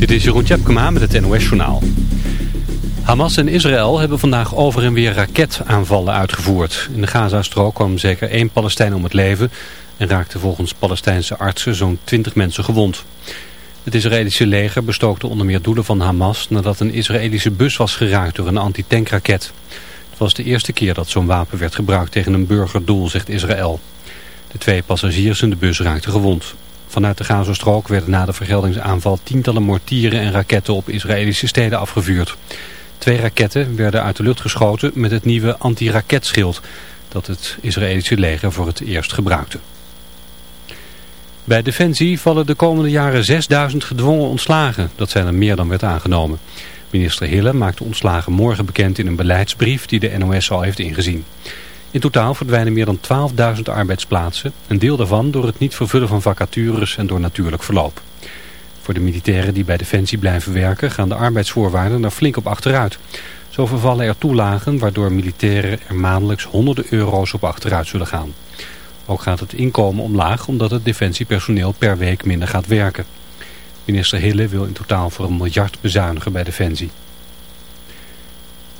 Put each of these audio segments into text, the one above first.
Dit is Jeroen Tjepkema met het NOS Journaal. Hamas en Israël hebben vandaag over en weer raketaanvallen uitgevoerd. In de Gazastrook kwam zeker één Palestijn om het leven... en raakte volgens Palestijnse artsen zo'n 20 mensen gewond. Het Israëlische leger bestookte onder meer doelen van Hamas... nadat een Israëlische bus was geraakt door een antitankraket. Het was de eerste keer dat zo'n wapen werd gebruikt tegen een burgerdoel, zegt Israël. De twee passagiers in de bus raakten gewond. Vanuit de Gazastrook werden na de vergeldingsaanval tientallen mortieren en raketten op Israëlische steden afgevuurd. Twee raketten werden uit de lucht geschoten met het nieuwe anti-raketschild dat het Israëlische leger voor het eerst gebruikte. Bij Defensie vallen de komende jaren 6000 gedwongen ontslagen. Dat zijn er meer dan werd aangenomen. Minister Hille maakt de ontslagen morgen bekend in een beleidsbrief die de NOS al heeft ingezien. In totaal verdwijnen meer dan 12.000 arbeidsplaatsen, een deel daarvan door het niet vervullen van vacatures en door natuurlijk verloop. Voor de militairen die bij Defensie blijven werken gaan de arbeidsvoorwaarden er flink op achteruit. Zo vervallen er toelagen waardoor militairen er maandelijks honderden euro's op achteruit zullen gaan. Ook gaat het inkomen omlaag omdat het defensiepersoneel per week minder gaat werken. Minister Hille wil in totaal voor een miljard bezuinigen bij Defensie.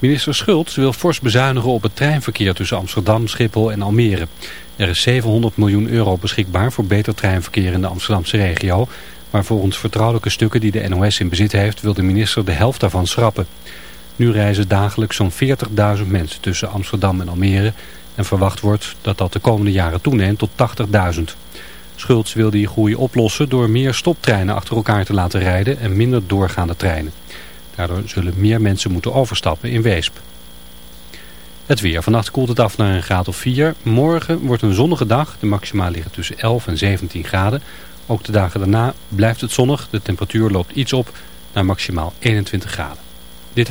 Minister Schultz wil fors bezuinigen op het treinverkeer tussen Amsterdam, Schiphol en Almere. Er is 700 miljoen euro beschikbaar voor beter treinverkeer in de Amsterdamse regio. Maar volgens vertrouwelijke stukken die de NOS in bezit heeft wil de minister de helft daarvan schrappen. Nu reizen dagelijks zo'n 40.000 mensen tussen Amsterdam en Almere. En verwacht wordt dat dat de komende jaren toeneemt tot 80.000. Schultz wil die groei oplossen door meer stoptreinen achter elkaar te laten rijden en minder doorgaande treinen. Daardoor zullen meer mensen moeten overstappen in Weesp. Het weer. Vannacht koelt het af naar een graad of 4. Morgen wordt een zonnige dag. De maxima liggen tussen 11 en 17 graden. Ook de dagen daarna blijft het zonnig. De temperatuur loopt iets op naar maximaal 21 graden. Dit.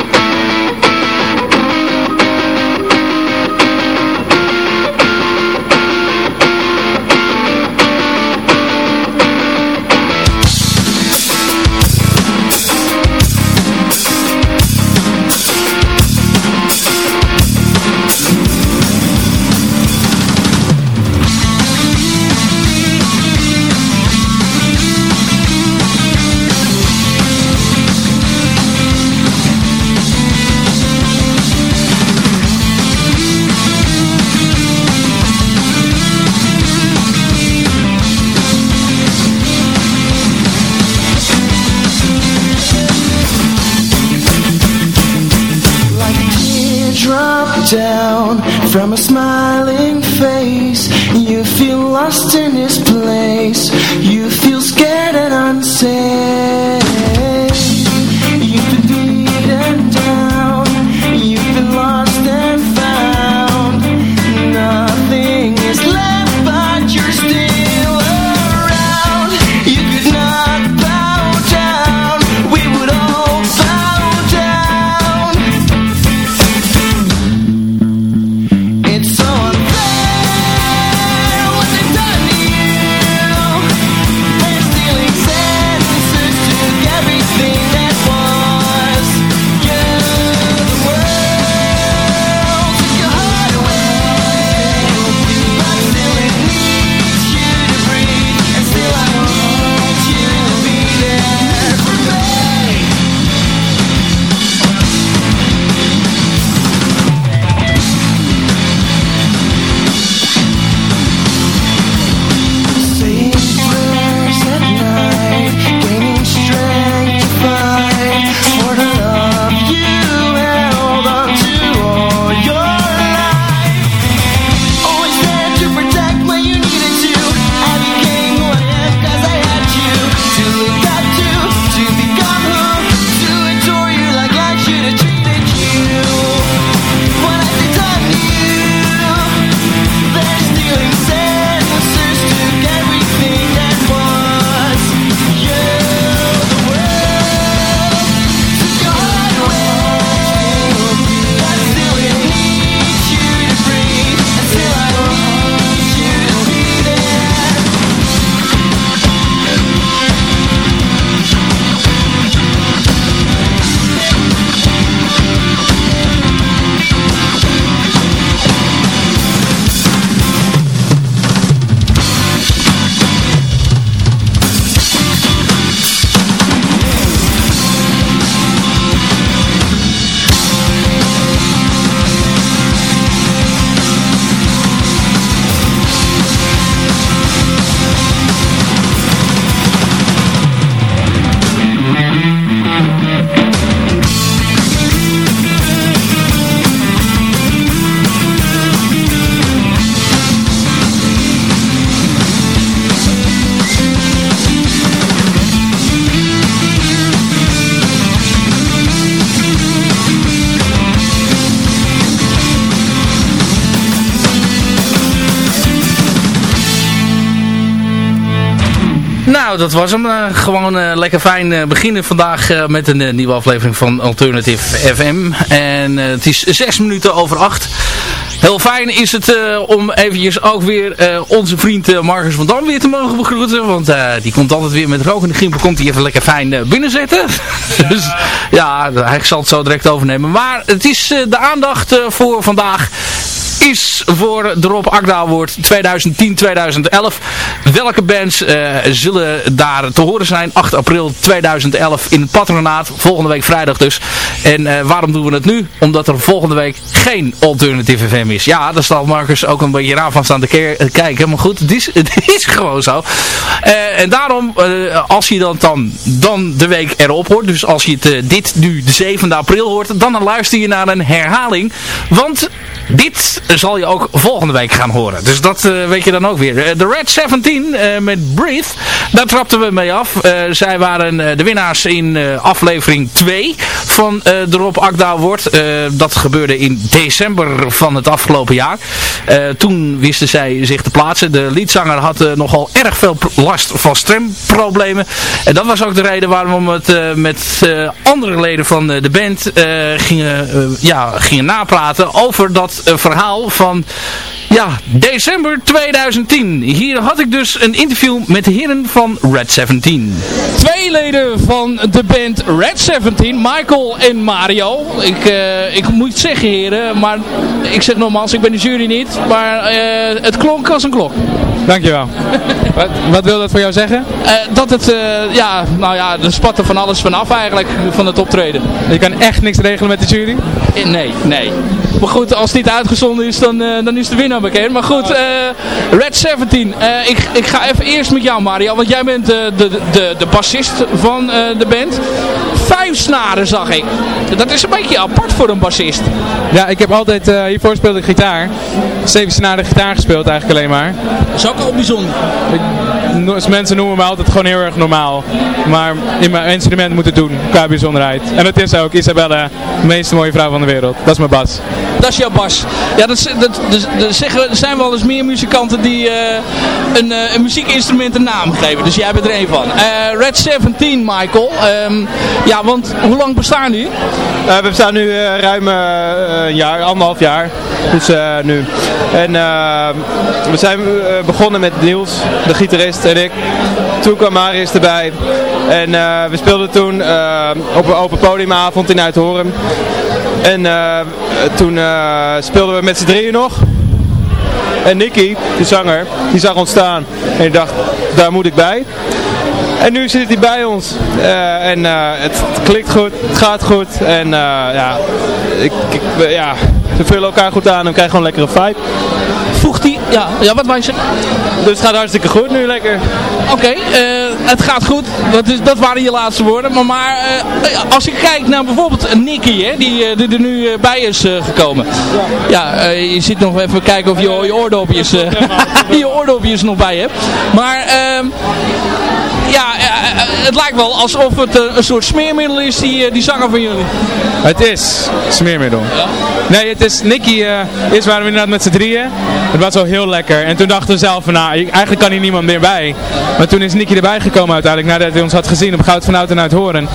Nou, dat was hem. Uh, gewoon uh, lekker fijn uh, beginnen vandaag met een nieuwe aflevering van Alternative FM. En het is zes minuten over acht. Heel fijn is het om eventjes ook weer onze vriend Marcus van Dam weer te mogen begroeten. Want die komt altijd weer met rook in de gimpel. Komt hij even lekker fijn binnenzetten. dus ja, hij zal het zo direct overnemen. Maar het is de aandacht voor vandaag is voor de Rob Akda Award 2010-2011. Welke bands uh, zullen daar te horen zijn? 8 april 2011 in het patronaat. Volgende week vrijdag dus. En uh, waarom doen we het nu? Omdat er volgende week geen Alternative FM is. Ja, daar zal Marcus ook een beetje raar van staan te eh, kijken. Maar goed, het is, het is gewoon zo. En daarom, als je dan, dan, dan de week erop hoort. Dus als je het, dit nu de 7e april hoort. Dan luister je naar een herhaling. Want dit zal je ook volgende week gaan horen. Dus dat uh, weet je dan ook weer. Eh, de Red 17 uh, eh, met Breathe. Daar trapten we mee af. zij waren de winnaars in aflevering 2 van de Rob Akda wordt. dat gebeurde in december van het afgelopen jaar. toen wisten zij zich te plaatsen. De liedzanger had nogal erg veel last van stremproblemen. En dat was ook de reden waarom we het met andere leden van de band gingen, ja, gingen napraten over dat verhaal van ja, december 2010. Hier had ik dus een interview met de heren van Red 17. Twee leden van de band Red 17, Michael en Mario. Ik, uh, ik moet zeggen heren, maar ik zeg nogmaals, ik ben de jury niet. Maar uh, het klonk als een klok. Dankjewel. wat, wat wil dat voor jou zeggen? Uh, dat het, ja, nou ja, er spatte van alles vanaf eigenlijk, van het optreden. Je kan echt niks regelen met de jury? Nee, nee. Maar goed, als het niet uitgezonden is, dan, dan is de winnaar bekend. Maar goed, Red 17. Uh, eh, ik, ik ga even eerst met jou Mario, want jij bent uh, de, de, de bassist van de band. Vijf snaren zag ik. Dat is een beetje apart voor een bassist. Ja, ik heb altijd, hiervoor speelde ik gitaar. Zeven snaren gitaar gespeeld eigenlijk alleen maar. Is ook al bijzonder. Mensen noemen me altijd gewoon heel erg normaal. Maar in mijn instrument moet het doen, qua bijzonderheid. En dat is ook Isabelle, de meest mooie vrouw van de wereld. Dat is mijn bas. Dat is jouw bas. Ja, dat, dat, dat, dat zeggen, er zijn wel eens meer muzikanten die uh, een, uh, een, muziekinstrument een naam geven. Dus jij bent er een van. Uh, Red 17, Michael. Um, ja, want hoe lang bestaan jullie? we bestaan nu ruim een jaar, anderhalf jaar. Dus nu. En we zijn begonnen met Niels, de gitarist en ik. Toen kwam Marius erbij. En we speelden toen op een open podiumavond in Uithoren. En toen speelden we met z'n drieën nog. En Nicky, de zanger, die zag ons staan. En ik dacht, daar moet ik bij. En nu zit hij bij ons. En het, klikt goed, het gaat goed. En ja, ik, ik, ja, ze vullen elkaar goed aan en krijgen gewoon lekkere vibe. Voegt hij, ja, ja wat wou je zeggen? Dus het gaat hartstikke goed nu, lekker. Oké, okay, het gaat goed. Dat, is, dat waren je laatste woorden. Maar, maar als ik kijk naar bijvoorbeeld Nicky, hè, die, die er nu bij is gekomen. Ja, ja je zit nog even kijken of je je oordopjes, je oordopjes nog bij hebt. Maar... Ehm, ja, het lijkt wel alsof het eh, een soort smeermiddel is, die, eh, die zanger van jullie. Het is smeermiddel. Ja? Nee, het is, Nicky, eerst waren we inderdaad met z'n drieën. Het was wel heel lekker. En toen dachten we zelf van, nou, eigenlijk kan hier niemand meer bij. Maar toen is Nicky erbij gekomen uiteindelijk, nadat hij ons had gezien op Goud van Oud en uit Horen.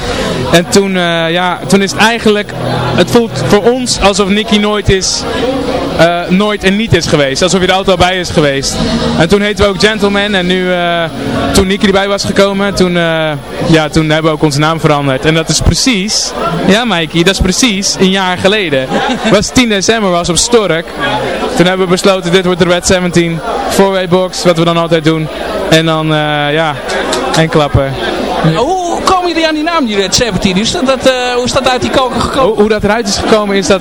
En toen, ja, toen is het eigenlijk, het voelt voor ons alsof Nicky nooit is uh, nooit en niet is geweest. Alsof hij er altijd al bij is geweest. En toen heten we ook Gentleman. En nu, uh, toen Nicky erbij was gekomen, toen, ja, toen hebben we ook onze naam veranderd. En dat is precies, ja Mikey, dat is precies een jaar geleden. Het was 10 december, was op Stork. Toen hebben we besloten, dit wordt de Red 17. Four-way box, wat we dan altijd doen. En dan, ja, en klappen. Hoe komen jullie aan die naam, die Red 17? Is dat, dat, hoe is dat uit die koker gekomen? Hoe, hoe dat eruit is gekomen is dat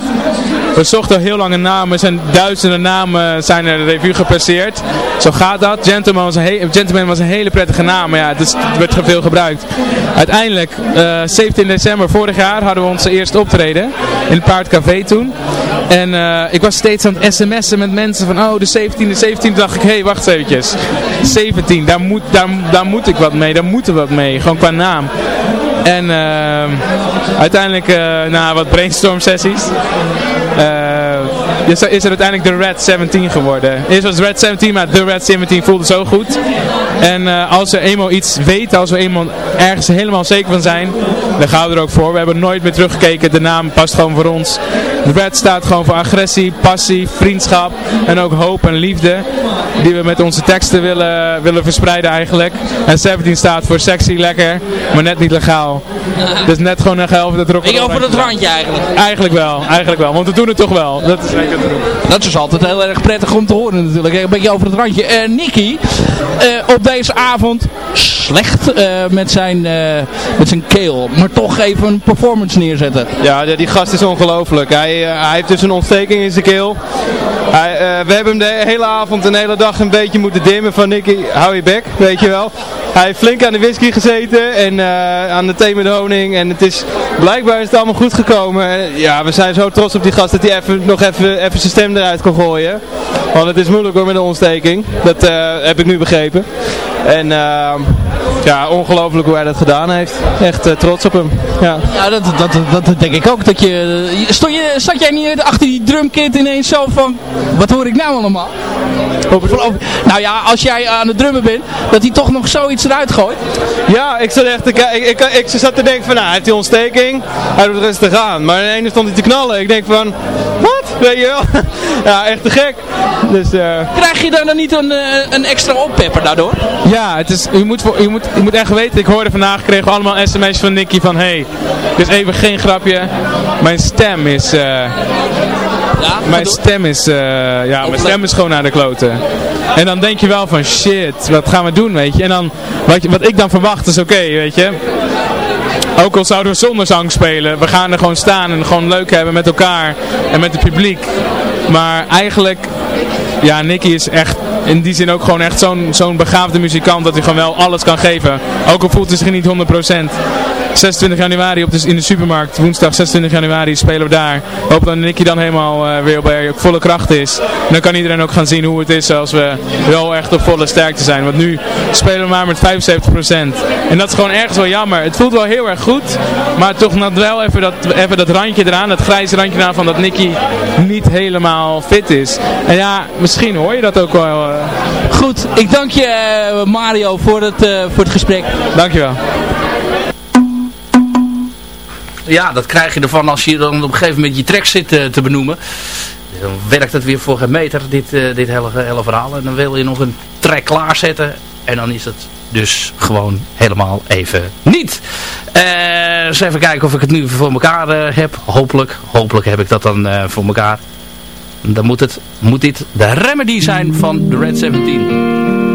we zochten heel lange namen. Er zijn duizenden namen zijn er de revue gepasseerd. Zo gaat dat. Gentleman was een, Gentleman was een hele prettige naam. Maar ja, het, is, werd veel gebruikt. Uiteindelijk, uh, eh, 17 december vorig jaar hadden we onze eerste optreden. In het Paardcafé toen. En uh, ik was steeds aan het sms'en met mensen van, oh de 17, de 17. dacht ik, hé hey, wacht eventjes. 17, daar moet, daar, daar moet ik wat mee. Daar moeten we wat mee. Gewoon qua naam. En uh, uiteindelijk uh, na wat brainstorm sessies uh, is er uiteindelijk de Red 17 geworden. Eerst was Red 17, maar de Red 17 voelde zo goed. En uh, als we eenmaal iets weten, als we eenmaal ergens helemaal zeker van zijn, dan gaan we er ook voor. We hebben nooit meer teruggekeken, de naam past gewoon voor ons. De Red staat gewoon voor agressie, passie, vriendschap en ook hoop en liefde. Die we met onze teksten willen, willen verspreiden eigenlijk. En 17 staat voor sexy, lekker, maar net niet legaal. Dus net gewoon een helft dat Ik over het randje eigenlijk. Eigenlijk wel, eigenlijk wel. Want we doen het toch wel. Dat is. Dat is altijd heel erg prettig om te horen natuurlijk. Een beetje over het randje. Uh, Nicky, uh, op deze avond slecht uh, met, zijn, met zijn keel. Maar toch even een performance neerzetten. Ja, die gast is ongelooflijk. Hij, hij heeft dus een ontsteking in zijn keel. Hij, we hebben hem de hele avond en de hele dag een beetje moeten dimmen van Nicky, hou je bek, weet je wel. Hij heeft flink aan de whisky gezeten en aan de thee met honing. En het is, blijkbaar is het allemaal goed gekomen. ja, we zijn zo trots op die gast dat hij even, nog even, even zijn stem eruit kon gooien. Want het is moeilijk hoor met een ontsteking. Dat heb ik nu begrepen. En uh, ja, ongelooflijk hoe hij dat gedaan heeft. Echt uh, trots op hem. Ja, ja dat, dat, dat, denk ik ook. Dat je, stond je, zat jij niet achter die drumkit ineens zo van, wat hoor ik nou allemaal? Nou ja, als jij aan het drummen bent, dat hij toch nog zoiets eruit gooit. Ja, ik zat echt te ik, ik, ik, zat te denken van, nou, hij heeft die ontsteking, hij doet rustig aan. Maar in ene stond hij te knallen. Ik denk van, wat? Weet je wel? ja, echt te gek. Dus, uh... Krijg je dan niet een, een extra oppepper daardoor? Ja, het is, je, moet, je, moet, je moet echt weten, ik hoorde vandaag, kregen we allemaal sms'jes van Nicky van, hey, dus even geen grapje, mijn stem is... Uh, ja, mijn stem is, uh, ja, mijn stem is gewoon naar de kloten. En dan denk je wel van shit, wat gaan we doen, weet je. En dan, wat, je, wat ik dan verwacht is oké, weet je. Ook al zouden we zonder zang spelen, we gaan er gewoon staan en gewoon leuk hebben met elkaar en met het publiek. Maar eigenlijk, ja, Nicky is echt in die zin ook gewoon echt zo'n zo'n begaafde muzikant dat hij gewoon wel alles kan geven. Ook al voelt hij zich niet 100%. 26 januari op de, in de supermarkt, woensdag 26 januari spelen we daar. Hoop dat Nicky dan helemaal uh, weer bij volle kracht is. En dan kan iedereen ook gaan zien hoe het is als we wel echt op volle sterkte zijn. Want nu spelen we maar met 75%. En dat is gewoon ergens wel jammer. Het voelt wel heel erg goed, maar toch nog wel even dat, even dat randje eraan, dat grijze randje eraan van dat Nicky niet helemaal fit is. En ja, misschien hoor je dat ook wel. Uh... Goed, ik dank je uh, Mario voor het, voor het gesprek. Dankjewel ja, dat krijg je ervan als je dan op een gegeven moment je track zit uh, te benoemen. Dan werkt het weer voor geen meter, dit, uh, dit hele, hele verhaal. En dan wil je nog een track klaarzetten. En dan is het dus gewoon helemaal even niet. Uh, eens even kijken of ik het nu voor elkaar heb. Hopelijk, hopelijk heb ik dat dan voor elkaar. Dan moet, het, moet dit de remedy zijn van de Red 17.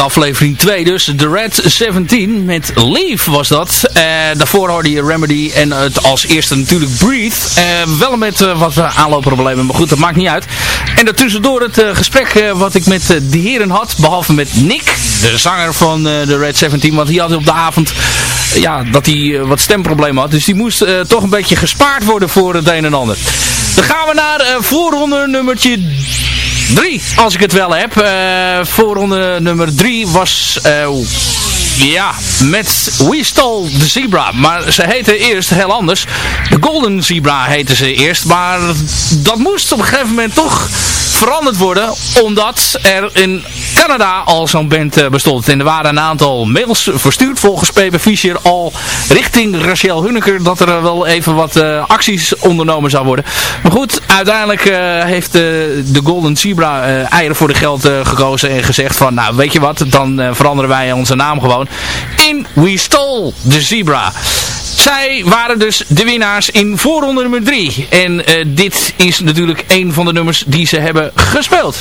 Aflevering 2 dus, The Red 17 met Leave was dat. Eh, daarvoor hoorde je Remedy en het als eerste natuurlijk Breathe. Eh, wel met eh, wat aanloopproblemen, maar goed, dat maakt niet uit. En daartussendoor het gesprek wat ik met de heren had, behalve met Nick, de zanger van The Red 17. Want die had op de avond ja, dat hij wat stemproblemen had. Dus die moest toch een beetje gespaard worden voor het een en ander. Dan gaan we naar voorronde nummertje 3, als ik het wel heb. Eh voorronde nummer 3 was... eh, ja, met We Stole the Zebra. Maar ze heette eerst heel anders. De Golden Zebra heette ze eerst. Maar dat moest op een gegeven moment toch veranderd worden. Omdat er in Canada al zo'n band eh, bestond. En er waren een aantal mails verstuurd volgens Pepe Fischer al richting Rachel Hunneker. Dat er wel even wat eh, acties ondernomen zou worden. Maar goed, uiteindelijk eh, heeft de Golden Zebra eieren voor de geld gekozen. En gezegd van nou weet je wat, dan veranderen wij onze naam gewoon in We Stole the Zebra. Zij waren dus de winnaars in voorronde nummer 3. En eh, dit is natuurlijk een van de nummers die ze hebben gespeeld.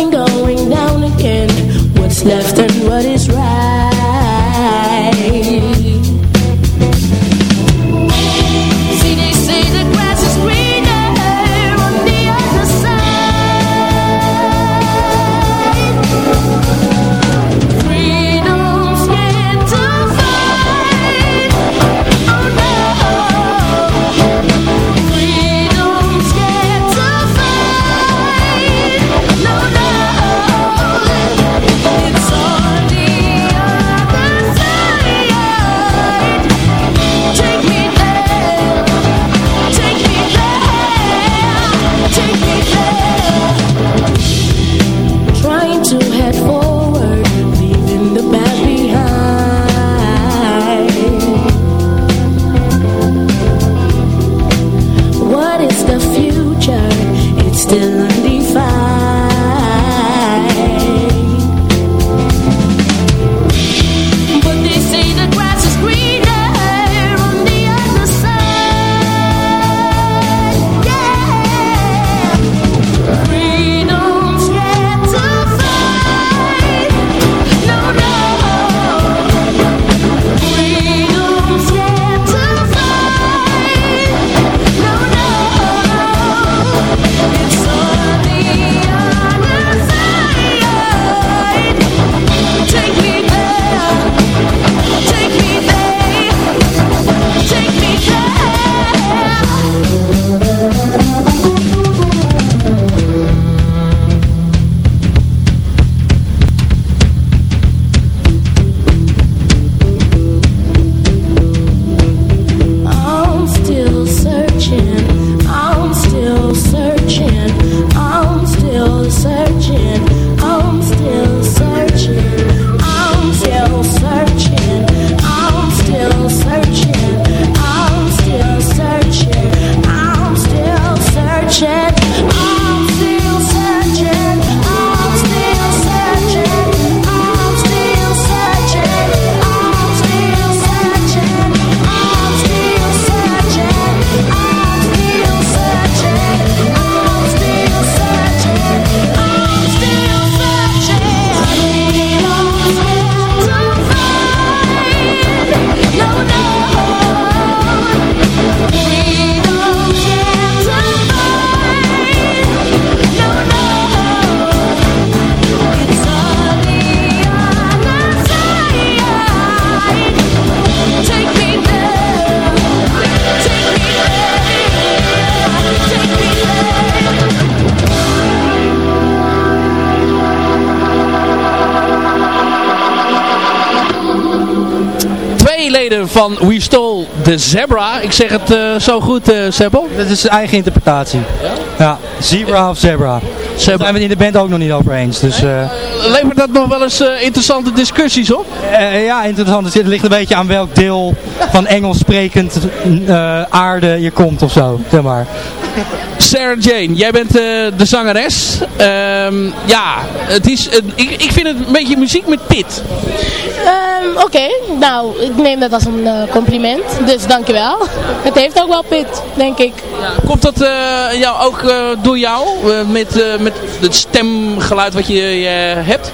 been going down again. What's left van We Stole the Zebra. Ik zeg het uh, zo goed, uh, Seppel? Dat is zijn eigen interpretatie. Ja? ja zebra of Zebra. Zebra. Daar zijn we in de band ook nog niet over eens. Dus, uh... Levert dat nog wel eens interessante discussies op? ja, interessant. Het ligt een beetje aan welk deel van Engels sprekend aarde je komt of zo. Zeg maar. Sarah Jane, jij bent de zangeres. Um, ja, het is, ik, ik vind het een beetje muziek met pit. Um, Oké, nou, ik neem dat als een uh, compliment, dus dankjewel. Het heeft ook wel pit, denk ik. Ja, komt dat uh, jou ook uh, door jou, met, met het stemgeluid wat je hebt?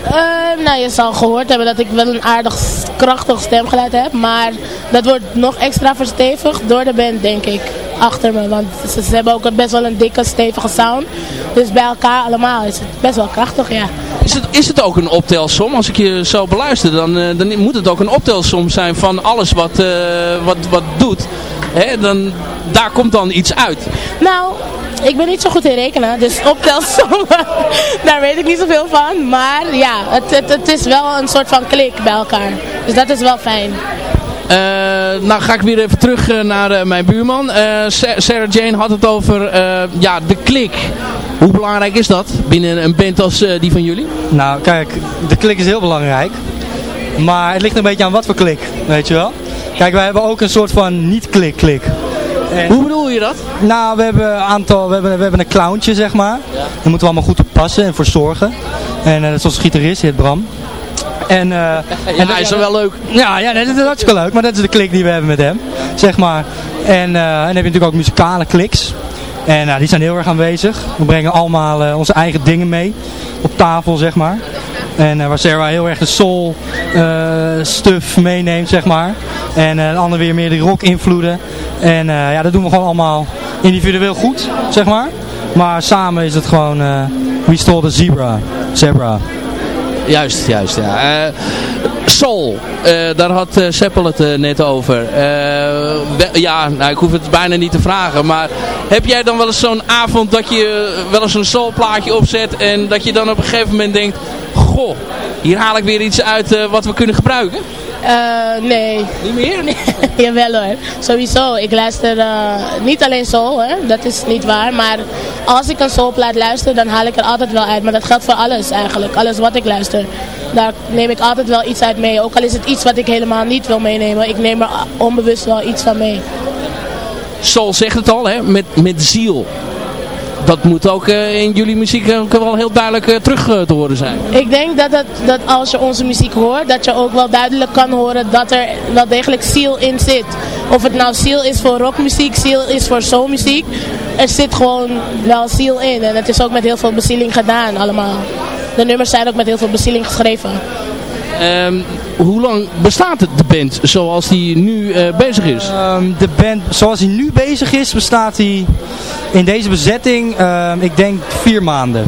Nou, je zal gehoord hebben dat ik wel een aardig krachtig stemgeluid heb, maar dat wordt nog extra verstevigd door de band, denk ik, achter me. Want ze, ze hebben ook best wel een dikke, stevige sound. Dus bij elkaar allemaal is het best wel krachtig, ja. Is het, is het ook een optelsom? Als ik je zo beluister, dan, uh, dan moet het ook een optelsom zijn van alles wat, uh, wat, wat doet. Hè? Dan, daar komt dan iets uit. Nou, ik ben niet zo goed in rekenen, dus optelsom, daar weet ik niet zoveel van. Maar ja, het, het, het is wel een soort van klik bij elkaar. Dus dat is wel fijn. Uh, nou ga ik weer even terug naar uh, mijn buurman. Uh, Sarah Jane had het over ja, de klik Hoe belangrijk is dat binnen een band als eh, die van jullie? Nou, kijk, de klik is heel belangrijk. Maar het ligt een beetje aan wat voor klik, weet je wel. Kijk, wij hebben ook een soort van niet-klik-klik. Hoe bedoel je dat? Nou, we hebben een aantal, we hebben, we hebben een clowntje, zeg maar. Daar moeten we allemaal goed op passen en voor zorgen. En uh, dat is onze gitarist, heet Bram. En, uh, ja, en hij is wel leuk. Ja, ja dat is hartstikke leuk, maar dat is de klik die we hebben met hem, zeg maar. En, uh, en dan heb je natuurlijk ook muzikale kliks. En uh, die zijn heel erg aanwezig. We brengen allemaal uh, onze eigen dingen mee op tafel, zeg maar. En uh, waar Sarah heel erg de soul stuff meeneemt, zeg maar. En de ander weer meer de rock invloeden. En ja, dat doen we gewoon allemaal individueel goed, zeg maar. Maar samen is het gewoon We Stole the Zebra. Zebra. Juist, juist, ja. Soul, uh, daar had uh, Seppel het uh, net over. ja, nou, ik hoef het bijna niet te vragen. Maar heb jij dan wel eens zo'n avond dat je wel eens een soulplaatje opzet en dat je dan op een gegeven moment denkt... Goh, hier haal ik weer iets uit wat we kunnen gebruiken? Uh, nee. Niet meer? Nee. Jawel hoor. Sowieso. Ik luister uh, niet alleen soul, hè. dat is niet waar. Maar als ik een soulplaat luister, dan haal ik er altijd wel uit. Maar dat geldt voor alles eigenlijk. Alles wat ik luister. Daar neem ik altijd wel iets uit mee. Ook al is het iets wat ik helemaal niet wil meenemen. Ik neem er onbewust wel iets van mee. Soul zegt het al, hè? Met, met ziel dat moet ook uh, in jullie muziek ook wel heel duidelijk uh, terug te horen zijn. Ik denk dat, dat als je onze muziek hoort, dat je ook wel duidelijk kan horen dat er wel degelijk ziel in zit. Of het nou ziel is voor rockmuziek, ziel is voor soulmuziek. Er zit gewoon wel ziel in. En het is ook met heel veel bezieling gedaan allemaal. De nummers zijn ook met heel veel bezieling geschreven. Um, hoe lang bestaat de band zoals die nu uh, bezig is? Um, de band zoals die nu bezig is, bestaat die in deze bezetting, um, ik denk vier maanden.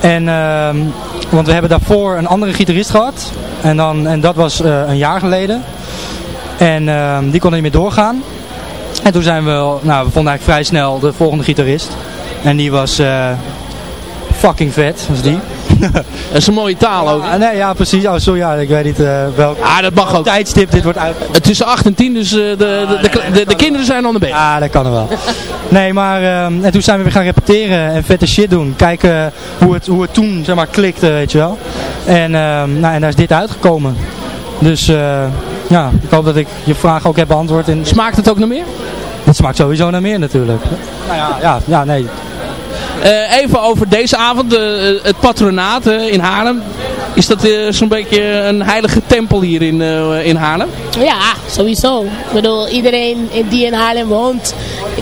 En, want we hebben daarvoor een andere gitarist gehad. En, dan, en dat was uh, een jaar geleden. En die kon er niet meer doorgaan. En toen zijn we, nou we vonden eigenlijk vrij snel de volgende gitarist. En die was uh, fucking vet, was die. dat is een mooie taal ook. Ja, nee, ja, precies. Oh, sorry, ja, ik weet niet uh, welk ah, dat mag ook. tijdstip dit wordt uit. Tussen 8 en 10, dus uh, de, de, de, de, de, kinderen zijn aan de been. Ja, dat kan er wel. nee, maar um, en toen zijn we weer gaan repeteren en vette shit doen. Kijken hoe het, hoe het toen, zeg maar, klikte, weet je wel. En, um, nou, en daar is dit uitgekomen. Dus uh, ja, ik hoop dat ik je vraag ook heb beantwoord. In... Smaakt het ook naar meer? Het smaakt sowieso naar meer natuurlijk. Nou ja, ja, ja nee. Uh, even over deze avond, uh, het patronaat uh, in Haarlem. Is dat zo'n beetje een heilige tempel hier in, in Haarlem? Ja, sowieso. Ik bedoel, iedereen die in Haarlem woont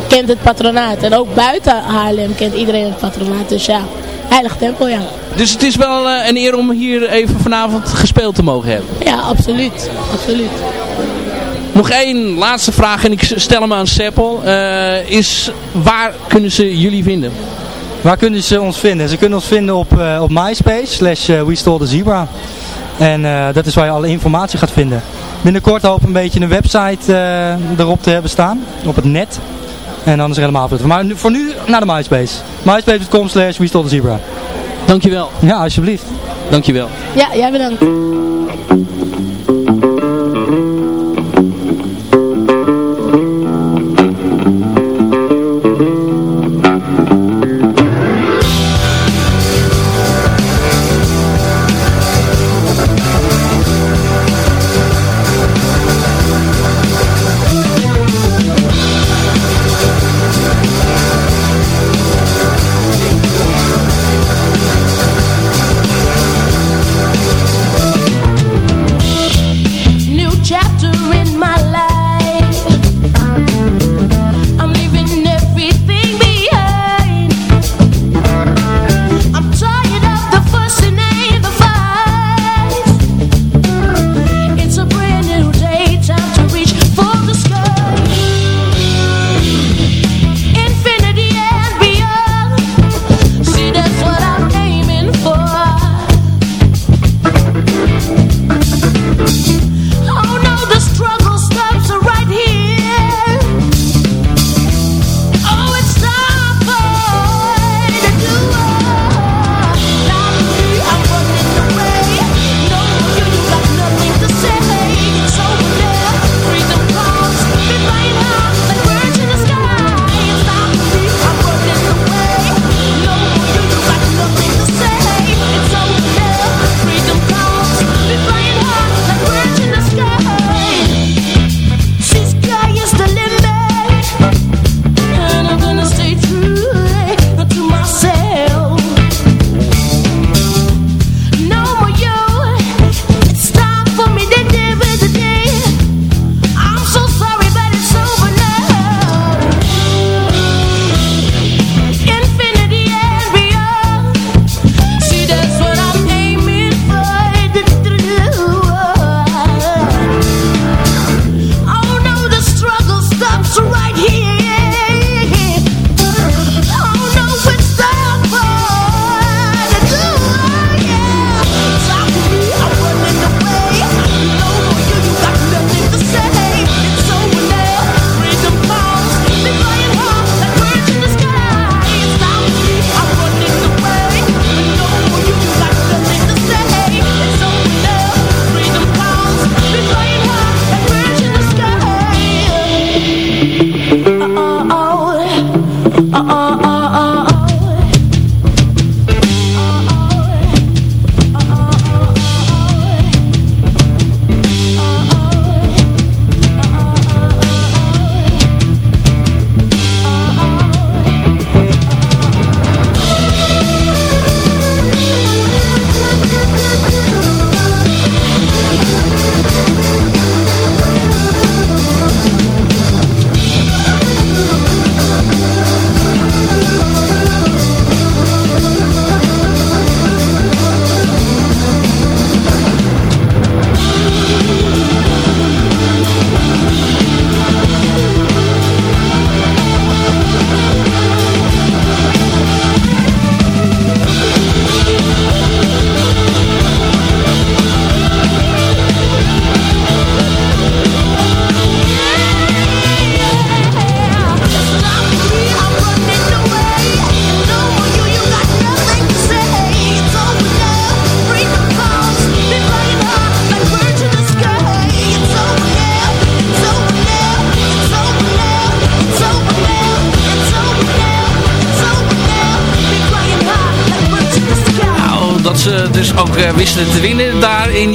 kent het patronaat. En ook buiten Haarlem kent iedereen het patronaat. Dus ja, heilige tempel, ja. Dus het is wel een eer om hier even vanavond gespeeld te mogen hebben? Ja, absoluut. absoluut. Nog één laatste vraag en ik stel hem aan Seppel. is waar kunnen ze jullie vinden? Waar kunnen ze ons vinden? Ze kunnen ons vinden op, uh, op MySpace, slash uh, We Stole the Zebra. En uh, dat is waar je alle informatie gaat vinden. Binnenkort hoop een beetje een website erop te hebben staan, op het net. En dan is er helemaal veel. Maar nu, voor nu naar de MySpace. MySpace.com slash We Stole the Zebra. Dankjewel. Ja, alsjeblieft. Dankjewel. Ja, jij bedankt.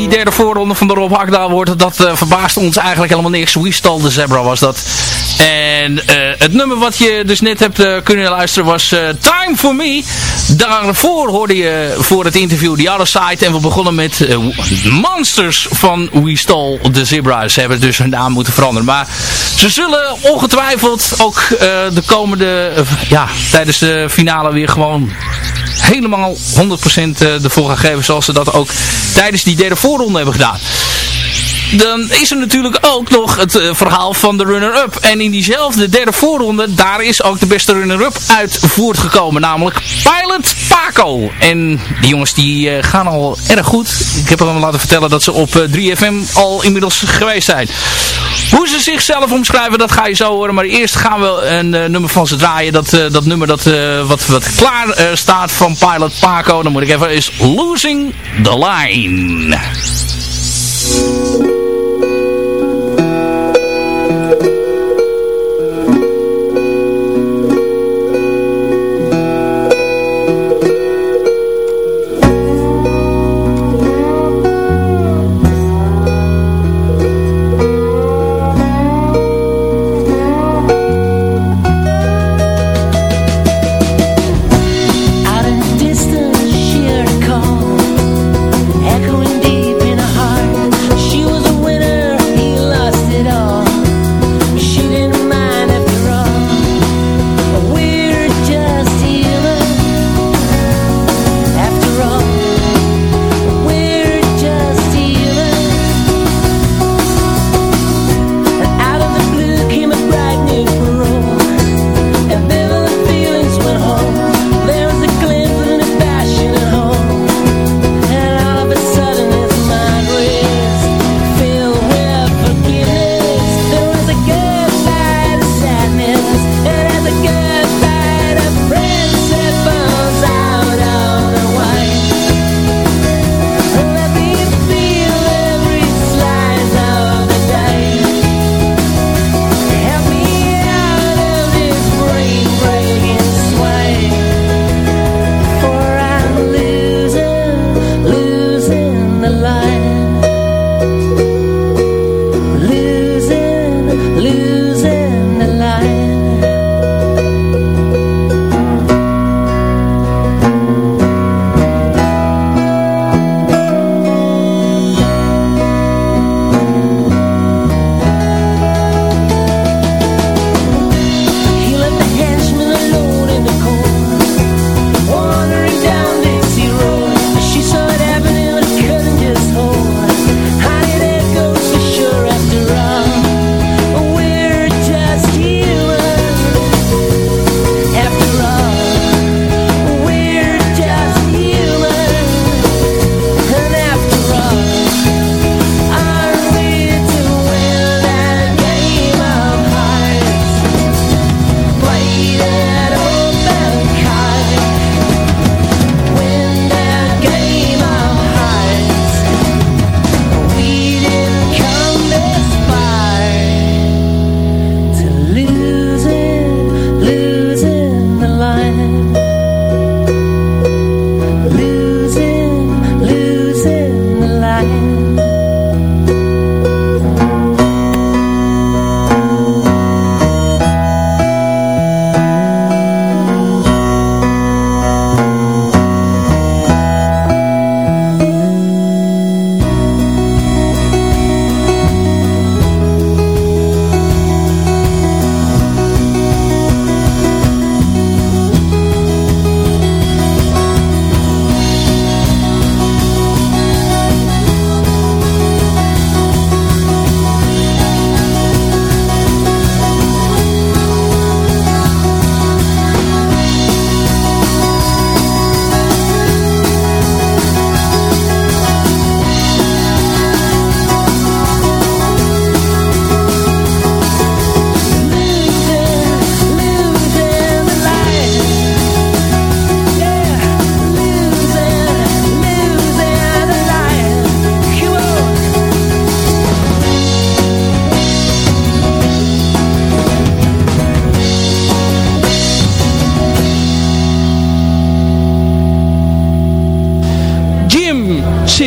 Die derde voorronde van de Rob Hakda wordt. Dat verbaasde ons eigenlijk helemaal niks. We Stole the Zebra was dat. En het nummer wat je dus net hebt kunnen luisteren was Time For Me. Daarvoor hoorde je voor het interview The Other Side. En we begonnen met Monsters van We Stole the Zebra. Ze hebben dus hun naam moeten veranderen. Maar ze zullen ongetwijfeld ook de komende, ja, tijdens de finale weer gewoon helemaal 100% ervoor gaan geven. Zoals ze dat ook tijdens die derde voorronde hebben gedaan dan is er natuurlijk ook nog het uh, verhaal van de runner-up. En in diezelfde derde voorronde, daar is ook de beste runner-up uit voortgekomen. Namelijk Pilot Paco. En die jongens die uh, gaan al erg goed. Ik heb hem laten vertellen dat ze op uh, 3FM al inmiddels geweest zijn. Hoe ze zichzelf omschrijven, dat ga je zo horen. Maar eerst gaan we een nummer van ze draaien. Dat, dat nummer dat, wat, wat klaar staat van Pilot Paco. Dan moet ik even, is Losing the Line. Música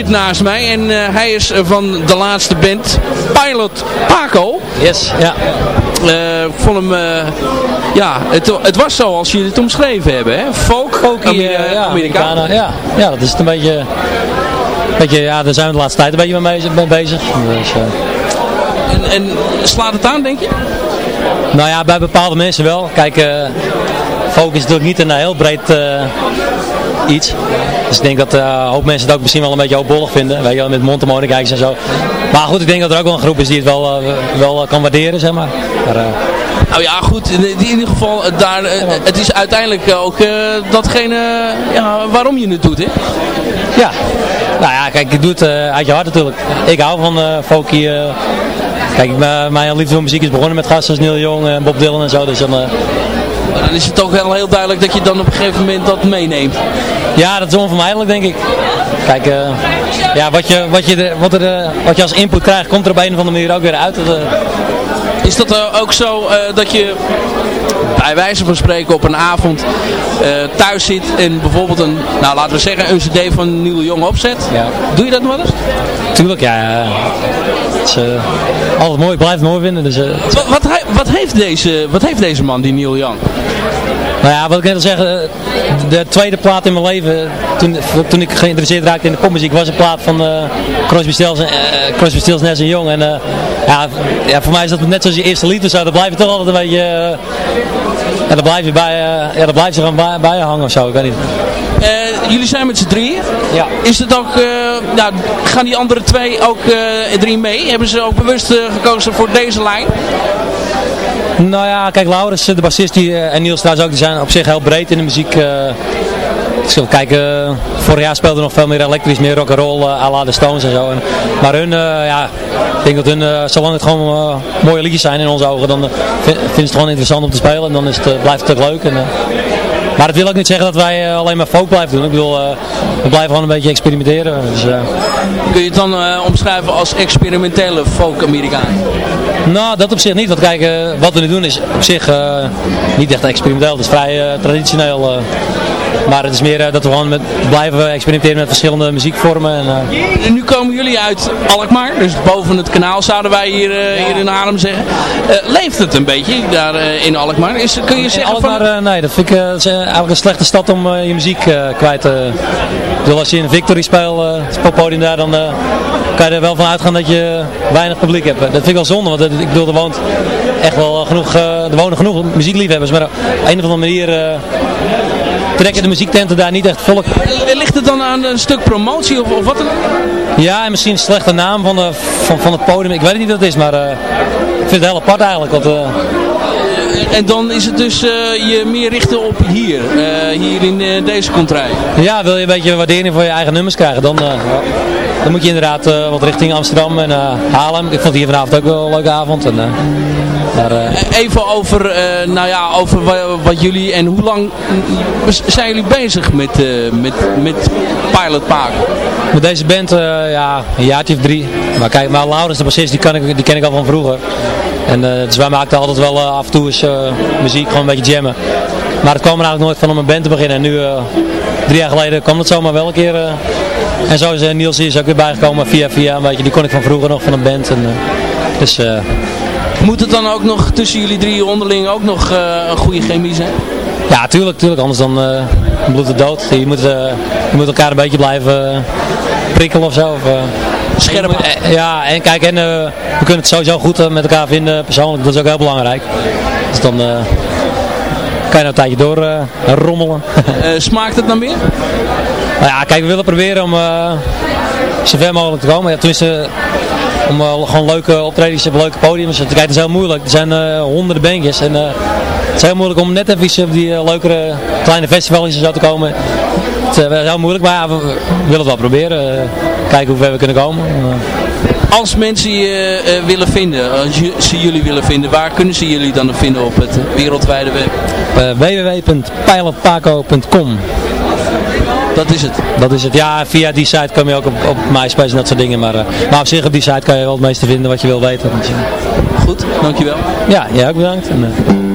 zit naast mij en hij is van de laatste band, Pilot Paco. Yes, ja. ik vond hem, ja, het, het was zoals jullie het omschreven hebben, hè? Folk, Folk Amer ja, Amerikanen. Ja. ja, dat is het een beetje, beetje, ja, daar zijn we de laatste tijd een beetje mee bezig. Mee bezig. Dus, en, en slaat het aan, denk je? Nou ja, bij bepaalde mensen wel. Kijk, uh, folk is natuurlijk niet een heel breed uh, iets. Dus ik denk dat uh, een hoop mensen het ook misschien wel een beetje hoopbollig vinden. Weet je wel, met mondharmonica en zo. Maar goed, ik denk dat er ook wel een groep is die het wel, wel kan waarderen, zeg maar. maar nou ja, goed, in, in ieder geval, daar, het is uiteindelijk ook datgene ja, waarom je het doet, hè? Ja, nou ja, kijk, ik doe het uit je hart natuurlijk. Ik hou van uh, folkie, Kijk, mijn liefde voor muziek is begonnen met gasten als Neil Young en Bob Dylan en zo. Dus dan, uh... dan is het toch wel heel duidelijk dat je dan op een gegeven moment dat meeneemt. Ja, dat is onvermijdelijk denk ik. Kijk, uh, ja, wat, je, wat, je, wat, er, uh, wat je als input krijgt, komt er op een of andere manier ook weer uit. Is dat ook zo dat je bij wijze van spreken op een avond thuis zit en bijvoorbeeld een, nou laten we zeggen, een cd van Nieuwe Jong opzet. Ja. Doe je dat nog wel eens? Tuurlijk, ja. Het is uh, altijd mooi, ik blijf het mooi vinden. Dus, uh, wat, wat, wat, heeft deze, wat heeft deze man, die Neil Young? Nou ja, wat ik net al zeg, de tweede plaat in mijn leven, toen, toen ik geïnteresseerd raakte in de popmuziek, was een plaat van uh, Crosby, Stills, uh, Crosby, Stills, Nash Young. En uh, ja, ja, voor mij is dat net zoals je eerste lied of zo, dat blijft toch altijd een beetje, ja, dan blijf je bij, ja, dan blijf je gewoon bij, bij je hangen of zo, ik weet niet. Jullie zijn met z'n drieën. Ja. Is het ook, nou, gaan die andere twee ook drie mee? Hebben ze ook bewust gekozen voor deze lijn? Nou ja, kijk, Laurens, de bassist die, eh, en Niels trouwens ook, die zijn op zich heel breed in de muziek. Uh, kijk, uh, vorig jaar speelde nog veel meer elektrisch, meer rock'n'roll, uh, à la de Stones en zo. En, maar hun, ja, ik denk dat hun, zolang het gewoon mooie liedjes zijn in onze ogen, dan vinden ze het gewoon interessant om te spelen en dan is het, blijft het ook leuk. En, maar dat wil ook niet zeggen dat wij uh, alleen maar folk blijven doen. Ik bedoel, uh, we blijven gewoon een beetje experimenteren. Dus, uh... Kun je het dan omschrijven als experimentele folk-Amerikaan? Nou, dat op zich niet. Want kijk, wat we nu doen is op zich niet echt experimenteel. Het is vrij traditioneel. Maar het is meer dat we gewoon met, blijven experimenteren met verschillende muziekvormen. En, en nu komen jullie uit Alkmaar, dus boven het kanaal zouden wij hier, hier in Haarlem zeggen. leeft het een beetje daar in Alkmaar? Is, kun je zeggen Alkmaar, van... nee, dat vind ik eigenlijk een slechte stad om je muziek kwijt te... Uh, als je in een Victory speel, het poppodium daar, dan kan je er wel van uitgaan dat je weinig publiek hebt. Dat vind ik wel zonde, want ik bedoel, er woont echt wel genoeg, er wonen genoeg muziekliefhebbers, maar op een of andere manier trekken de muziektenten daar niet echt volk. Ligt het dan aan een stuk promotie of, of wat dan? Ja, en misschien een slechte naam van, de, van, van het podium. Ik weet niet wat het is, maar ik vind het heel apart eigenlijk. Want, en dan is het dus uh, je meer richten op hier, hier in deze contraille. Ja, wil je een beetje waardering voor je eigen nummers krijgen, dan, dan moet je inderdaad wat richting Amsterdam en Haarlem. Ik vond hier vanavond ook wel een leuke avond. En, maar, Even over, nou ja, over wat jullie en hoe lang zijn jullie bezig met, met, met Pilot Park? Met deze band, ja, een jaartje of drie. Maar kijk, maar Laurens, de bassist, die, kan ik, die ken ik al van vroeger. En, uh, dus wij maakten altijd wel uh, af en toe eens uh, muziek, gewoon een beetje jammen. Maar het kwam er eigenlijk nooit van om een band te beginnen. En nu, drie jaar geleden, kwam het zomaar wel een keer. en zo is Niels is ook weer bijgekomen via via, een beetje, die kon ik van vroeger nog van een band. En, dus, Moet het dan ook nog tussen jullie drie onderling ook nog een goede chemie zijn? Ja, tuurlijk, tuurlijk. Anders dan bloedt het dood. Je moet, je moet elkaar een beetje blijven prikkelen of zo. Of, scherp. Eh, ja, en kijk, en, uh, we kunnen het sowieso goed uh, met elkaar vinden, persoonlijk. Dat is ook heel belangrijk. Dus dan kan je nou een tijdje door rommelen. smaakt het dan meer? Nou ja, kijk, we willen proberen om zo ver mogelijk te komen. Ja, tenminste, om gewoon leuke optredens te leuke podiums. Kijk, dat is heel moeilijk. Er zijn honderden bandjes en het is heel moeilijk om net even op die leukere kleine festivals zo te komen. Het is heel moeilijk, maar ja, we, we willen het wel proberen kijken hoe ver we kunnen komen. Als mensen je uh, willen vinden, als ze jullie willen vinden, waar kunnen ze jullie dan vinden op het wereldwijde web? Uh, www.pilotpaco.com dat is het. Dat is het. Ja, via die site kom je ook op, op MySpace en dat soort dingen. Maar, uh, maar op zich op die site kan je wel het meeste vinden wat je wil weten. Goed, dankjewel. Ja, jij ook bedankt. En, En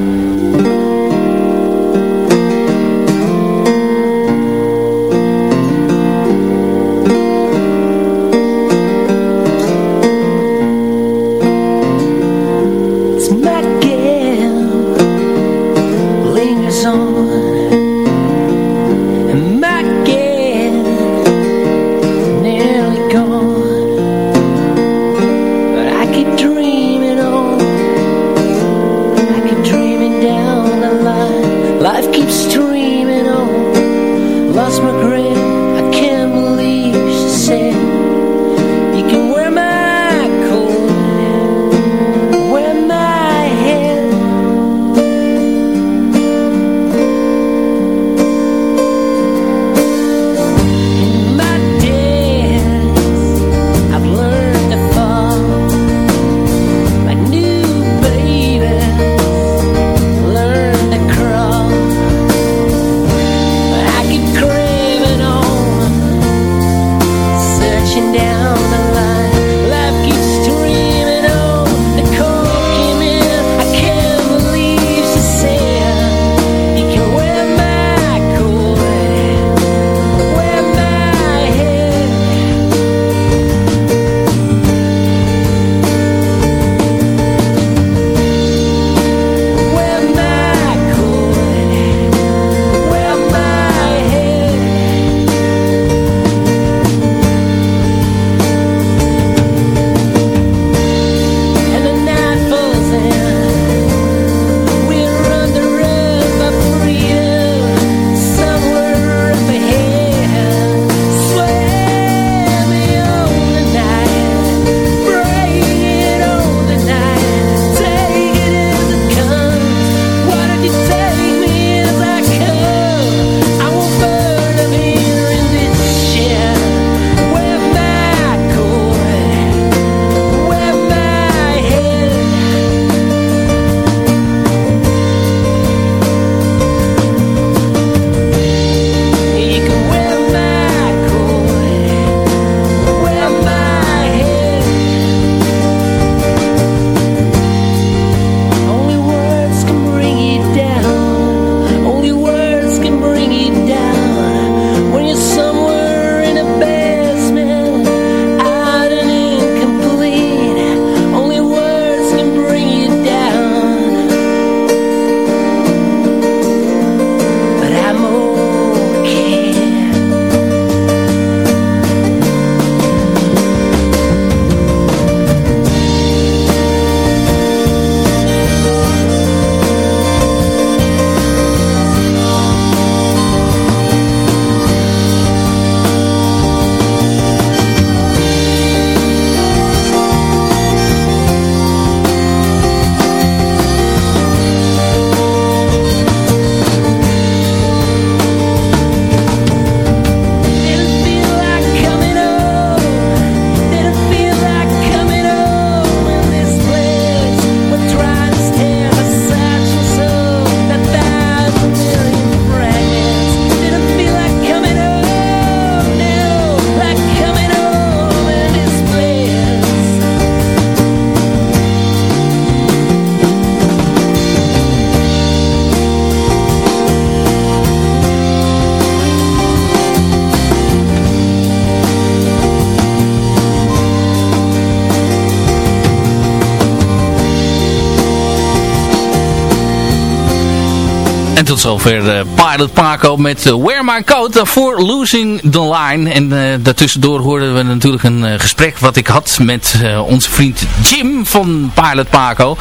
zover uh, Pilot Paco met uh, Wear My Coat. Daarvoor Losing the Line. En daartussendoor hoorden we natuurlijk een gesprek wat ik had met onze vriend Jim van Pilot Paco.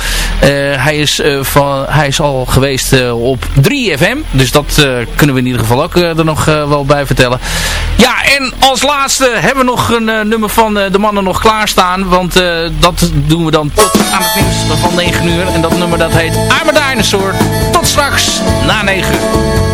hij, is, van, hij is al geweest op 3FM. Dus dat kunnen we in ieder geval ook er nog wel bij vertellen. Ja, en als laatste hebben we nog een nummer van de mannen nog klaarstaan. Want dat doen we dan tot aan het nieuws van 9 uur. En dat nummer dat heet I'm a Dinosaur. Tot straks na 9 uur.